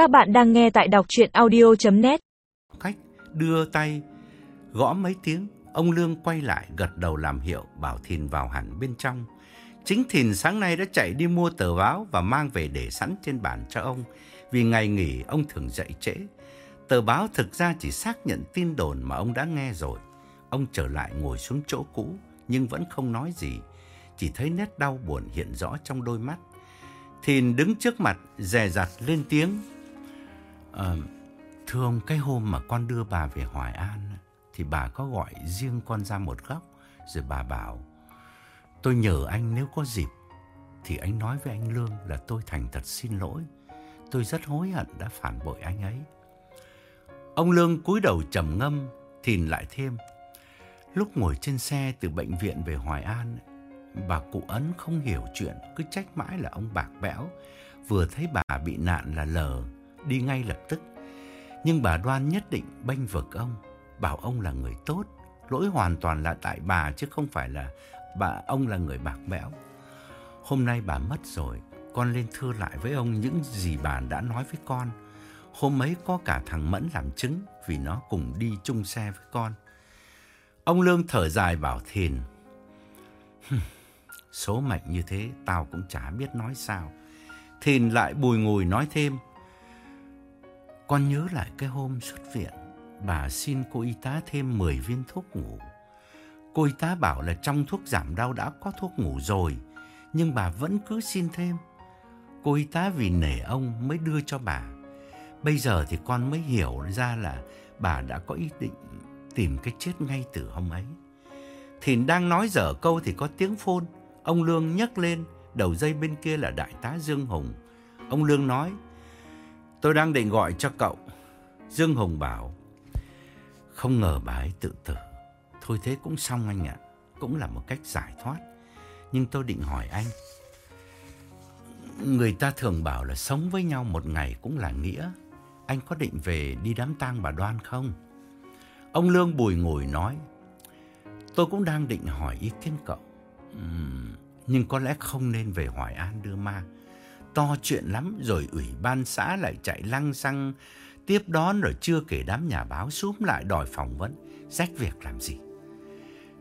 Các bạn đang nghe tại đọc chuyện audio.net Khách đưa tay gõ mấy tiếng, ông Lương quay lại gật đầu làm hiệu bảo Thìn vào hẳn bên trong. Chính Thìn sáng nay đã chạy đi mua tờ báo và mang về để sẵn trên bàn cho ông, vì ngày nghỉ ông thường dậy trễ. Tờ báo thực ra chỉ xác nhận tin đồn mà ông đã nghe rồi. Ông trở lại ngồi xuống chỗ cũ nhưng vẫn không nói gì, chỉ thấy nét đau buồn hiện rõ trong đôi mắt. Thìn đứng trước mặt, dè dặt lên tiếng. À, thưa ông, cái hôm mà con đưa bà về Hoài An, thì bà có gọi riêng con ra một góc, rồi bà bảo, tôi nhờ anh nếu có dịp, thì anh nói với anh Lương là tôi thành thật xin lỗi. Tôi rất hối hận đã phản bội anh ấy. Ông Lương cúi đầu trầm ngâm, thìn lại thêm. Lúc ngồi trên xe từ bệnh viện về Hoài An, bà cụ Ấn không hiểu chuyện, cứ trách mãi là ông bạc bẽo. Vừa thấy bà bị nạn là lờ, đi ngay lập tức. Nhưng bà Đoan nhất định bênh vực ông, bảo ông là người tốt. Lỗi hoàn toàn là tại bà chứ không phải là bà ông là người bạc bẽo. Hôm nay bà mất rồi, con lên thưa lại với ông những gì bà đã nói với con. Hôm ấy có cả thằng Mẫn làm chứng vì nó cùng đi chung xe với con. Ông Lương thở dài bảo Thìn. Số mệnh như thế tao cũng chả biết nói sao. Thìn lại bùi ngùi nói thêm. Con nhớ lại cái hôm xuất viện, bà xin cô y tá thêm 10 viên thuốc ngủ. Cô y tá bảo là trong thuốc giảm đau đã có thuốc ngủ rồi, nhưng bà vẫn cứ xin thêm. Cô y tá vì nể ông mới đưa cho bà. Bây giờ thì con mới hiểu ra là bà đã có ý định tìm cái chết ngay từ hôm ấy. Thìn đang nói dở câu thì có tiếng phôn. Ông Lương nhấc lên, đầu dây bên kia là đại tá Dương Hùng. Ông Lương nói, tôi đang định gọi cho cậu. Dương Hùng bảo, không ngờ bà ấy tự tử. Thôi thế cũng xong anh ạ, cũng là một cách giải thoát. Nhưng tôi định hỏi anh, người ta thường bảo là sống với nhau một ngày cũng là nghĩa. Anh có định về đi đám tang bà Đoan không? Ông Lương bùi ngồi nói, tôi cũng đang định hỏi ý kiến cậu. Uhm, nhưng có lẽ không nên về Hoài An đưa ma. To chuyện lắm rồi ủy ban xã lại chạy lăng xăng tiếp đón rồi chưa kể đám nhà báo xúm lại đòi phỏng vấn. Rách việc làm gì?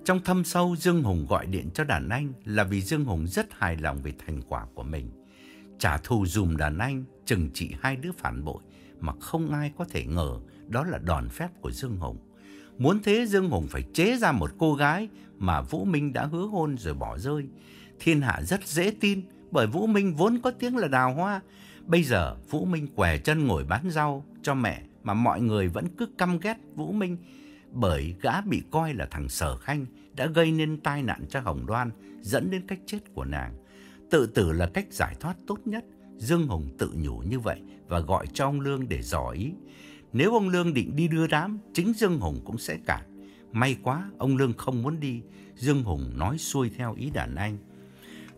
Trong thâm sâu Dương Hùng gọi điện cho đàn anh là vì Dương Hùng rất hài lòng về thành quả của mình. Trả thù dùm đàn anh, chừng trị hai đứa phản bội mà không ai có thể ngờ đó là đòn phép của Dương Hùng. Muốn thế Dương Hùng phải chế ra một cô gái mà Vũ Minh đã hứa hôn rồi bỏ rơi. Thiên hạ rất dễ tin bởi Vũ Minh vốn có tiếng là đào hoa. Bây giờ Vũ Minh què chân ngồi bán rau cho mẹ mà mọi người vẫn cứ căm ghét Vũ Minh bởi gã bị coi là thằng Sở Khanh đã gây nên tai nạn cho Hồng Đoan dẫn đến cách chết của nàng. Tự tử là cách giải thoát tốt nhất. Dương Hùng tự nhủ như vậy và gọi cho ông Lương để dò ý. Nếu ông Lương định đi đưa đám, chính Dương Hùng cũng sẽ cản. May quá, ông Lương không muốn đi. Dương Hùng nói xuôi theo ý đàn anh.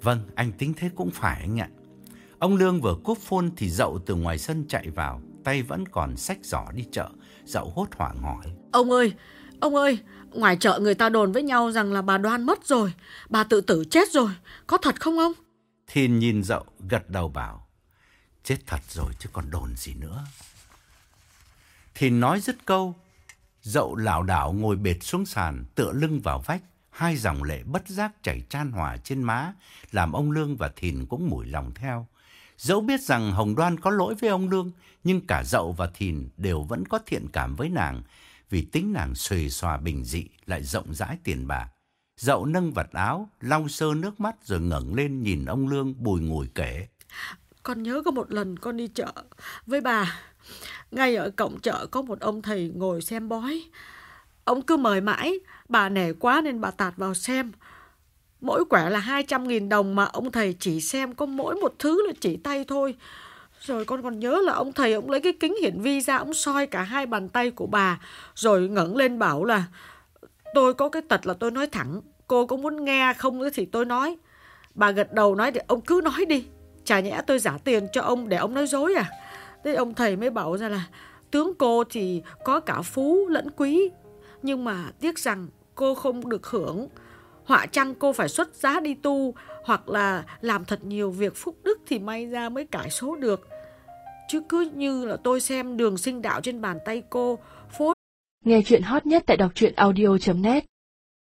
Vâng, anh tính thế cũng phải anh ạ. Ông Lương vừa cúp phone thì dậu từ ngoài sân chạy vào, tay vẫn còn xách giỏ đi chợ. Dậu hốt hoảng hỏi. Ông ơi, ông ơi, ngoài chợ người ta đồn với nhau rằng là bà Đoan mất rồi, bà tự tử chết rồi, có thật không ông? Thìn nhìn dậu, gật đầu bảo. Chết thật rồi chứ còn đồn gì nữa. Thìn nói dứt câu, dậu lảo đảo ngồi bệt xuống sàn, tựa lưng vào vách. Hai dòng lệ bất giác chảy chan hòa trên má, làm ông Lương và Thìn cũng mủi lòng theo. Dẫu biết rằng Hồng Đoan có lỗi với ông Lương, nhưng cả Dậu và Thìn đều vẫn có thiện cảm với nàng, vì tính nàng xuề xòa bình dị lại rộng rãi tiền bạc. Dậu nâng vật áo, lau sơ nước mắt rồi ngẩng lên nhìn ông Lương bùi ngùi kể. Con nhớ có một lần con đi chợ với bà. Ngay ở cổng chợ có một ông thầy ngồi xem bói. Ông cứ mời mãi, bà nể quá nên bà tạt vào xem. Mỗi quẻ là 200.000 đồng mà ông thầy chỉ xem có mỗi một thứ là chỉ tay thôi. Rồi con còn nhớ là ông thầy ông lấy cái kính hiển vi ra ông soi cả hai bàn tay của bà rồi ngẩng lên bảo là tôi có cái tật là tôi nói thẳng, cô có muốn nghe không thì tôi nói. Bà gật đầu nói thì ông cứ nói đi. Chả nhẽ tôi giả tiền cho ông để ông nói dối à? Thế ông thầy mới bảo ra là tướng cô thì có cả phú lẫn quý. Nhưng mà tiếc rằng cô không được hưởng. Họa chăng cô phải xuất giá đi tu hoặc là làm thật nhiều việc phúc đức thì may ra mới cải số được. chứ cứ như là tôi xem đường sinh đạo trên bàn tay cô, phốt Nghe chuyện hot nhất tại đọc truyện audio.net